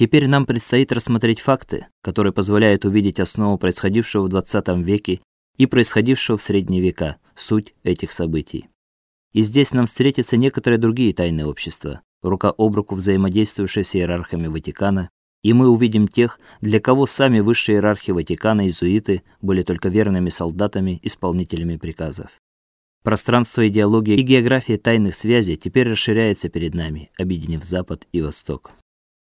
Теперь нам предстоит рассмотреть факты, которые позволяют увидеть основу происходившего в 20 веке и происходившего в средние века, суть этих событий. И здесь нам встретятся некоторые другие тайные общества, рука об руку взаимодействующие с иерархами Ватикана, и мы увидим тех, для кого сами высшие иерархи Ватикана иезуиты были только верными солдатами, исполнителями приказов. Пространство идеологии и география тайных связей теперь расширяется перед нами, объединив Запад и Восток.